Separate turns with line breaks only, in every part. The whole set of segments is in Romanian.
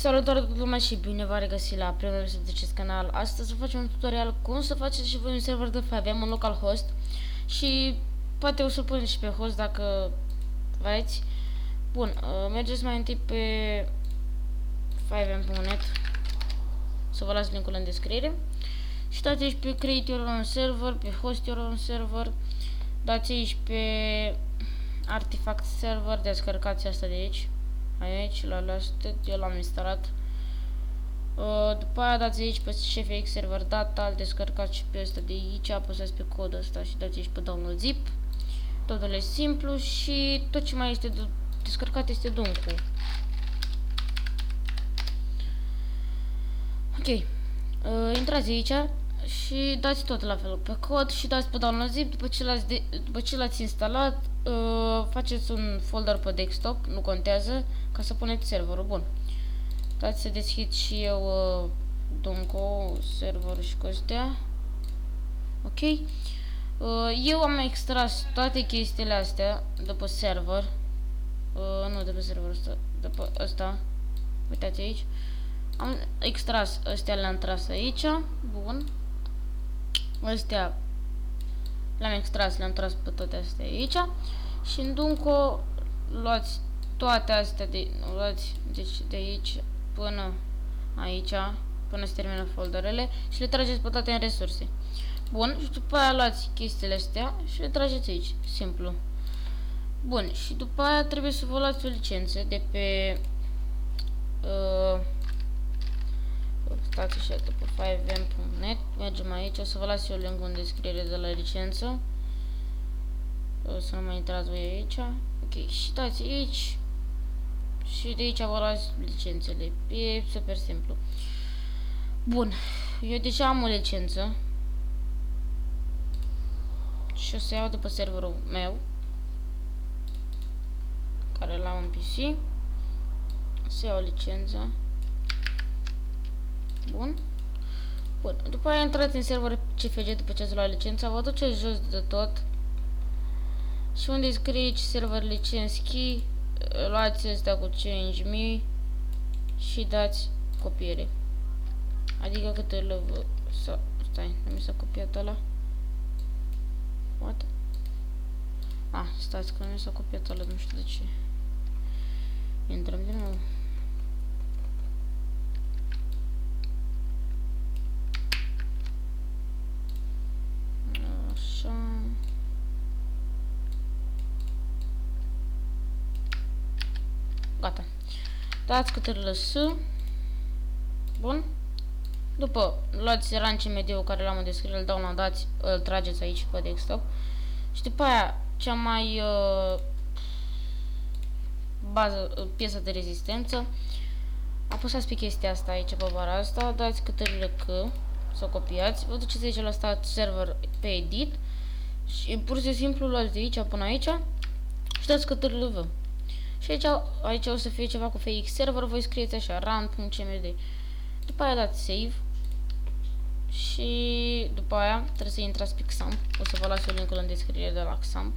Salutare toată lumea și bine v-a regăsit la primul episod de acest canal. Astăzi o facem un tutorial cum să faceți și voi un server de 5 un local host și poate o să pun și pe host dacă vreți. Bun, uh, mergeți mai întâi pe 5m.net să vă las linkul în descriere. Și dați aici pe create your own server, pe host your own server, dați aici pe artifact server, descărcați asta de aici aici, la last, eu l-am instalat. Uh, după aia dați aici pe CFX server data, îl descărcați și pe ăsta de aici, apăsați pe codul ăsta și dați aici pe download zip. Totul e simplu și tot ce mai este descărcat este duncul. Ok. Uh, intrați aici și dați tot la fel pe cod și dați pe download zip după ce l-ați, după ce l-ați instalat uh, faceți un folder pe desktop, nu contează ca să puneți serverul, bun. Dați să deschid și eu uh, Dunco, serverul și cu astea. Ok? Uh, eu am extras toate chestiile astea după server. Uh, nu după serverul ăsta, după ăsta. Uitați aici. Am extras astea le-am tras aici. Bun Astea le-am extras, le-am tras pe toate astea aici și în Dunco luați toate astea de, luați deci de aici până aici, până se termină folderele și le trageți pe toate în resurse. Bun, și după aia luați chestiile astea și le trageți aici, simplu. Bun, și după aia trebuie să vă luați o licență de pe uh, stați așa după 5m.net mergem aici, o să vă las eu link în descriere de la licență. O să nu mai intrați voi aici. Ok, și dați aici. Și de aici vă las licențele. E super simplu. Bun, eu deja am o licență. Și o să iau după serverul meu care l-am în PC să iau licența Bun. Bun. După aia intrați în server CFG după ce ați luat licența, vă duceți jos de tot și unde scrie aici server license key, luați astea cu change.me și dați copiere. Adică cât îl să stai, nu mi s-a copiat ăla. What? Ah, stați că nu mi s-a copiat ăla, nu știu de ce. Intrăm din nou. Gata. Dați câte S. Bun. După, luați ranci mediu care l-am în descriere, îl downloadați, îl trageți aici pe desktop. Și după aia, cea mai uh, bază, uh, piesă de rezistență, apăsați pe chestia asta aici, pe bara asta, dați câte C, să o copiați, vă duceți aici la stat server pe edit și pur și simplu luați de aici până aici și dați câte V. Și aici, aici o să fie ceva cu FX server, voi scrieți așa, run.cmd. După aia dați save. Și după aia trebuie să intrați pe XAMP. O să vă las eu linkul în descriere de la XAMP.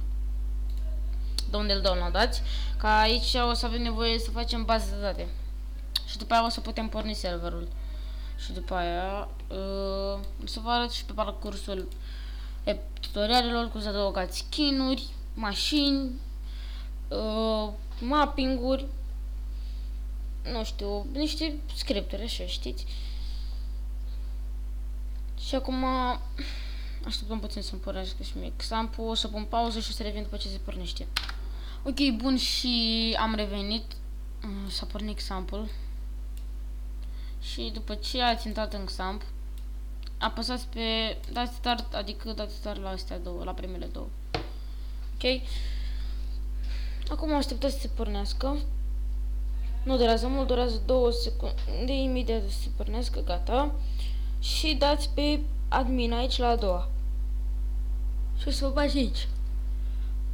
De unde îl downloadați. Ca aici o să avem nevoie să facem bază de date. Și după aia o să putem porni serverul. Și după aia uh, o să vă arăt și pe parcursul tutorialelor cum să adăugați skin-uri, mașini, uh, mapping-uri, nu știu, niște scripturi, așa, știți? Și acum așteptăm puțin să-mi pornească și mie example, o să pun pauză și o să revin după ce se pornește. Ok, bun, și am revenit, mm, s-a pornit example. Și după ce ați intrat în example, apăsați pe dați start, adică dați start la astea două, la primele două. Ok? Acum așteptați să se pornească. Nu durează mult, durează două secunde, imediat să se pornească, gata. Și dați pe admin aici la a doua. Și o să vă bagi aici.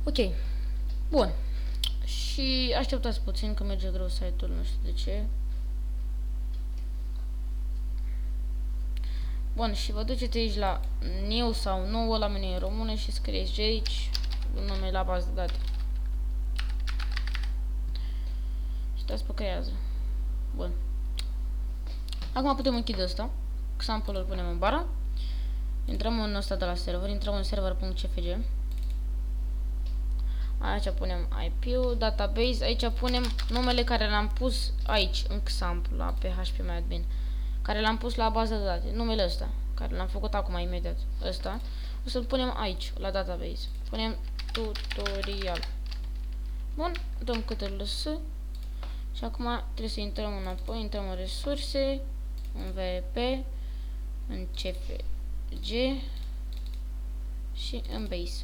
Ok. Bun. Și așteptați puțin că merge greu site-ul, nu știu de ce. Bun, și vă duceți aici la new sau nouă la mine în română și scrieți aici nume la bază de date. Și dați pe creează. Bun. Acum putem închide ăsta. Example-ul punem în bara. Intrăm în ăsta de la server, intrăm în server.cfg. Aici punem IP-ul, database, aici punem numele care l-am pus aici, în example, la phpMyAdmin, care l-am pus la bază de date, numele ăsta, care l-am făcut acum imediat, ăsta, o să-l punem aici, la database. Punem tutorial. Bun, dăm câte ls și acum trebuie să intrăm înapoi, intrăm în resurse, în VP, în CFG și în base.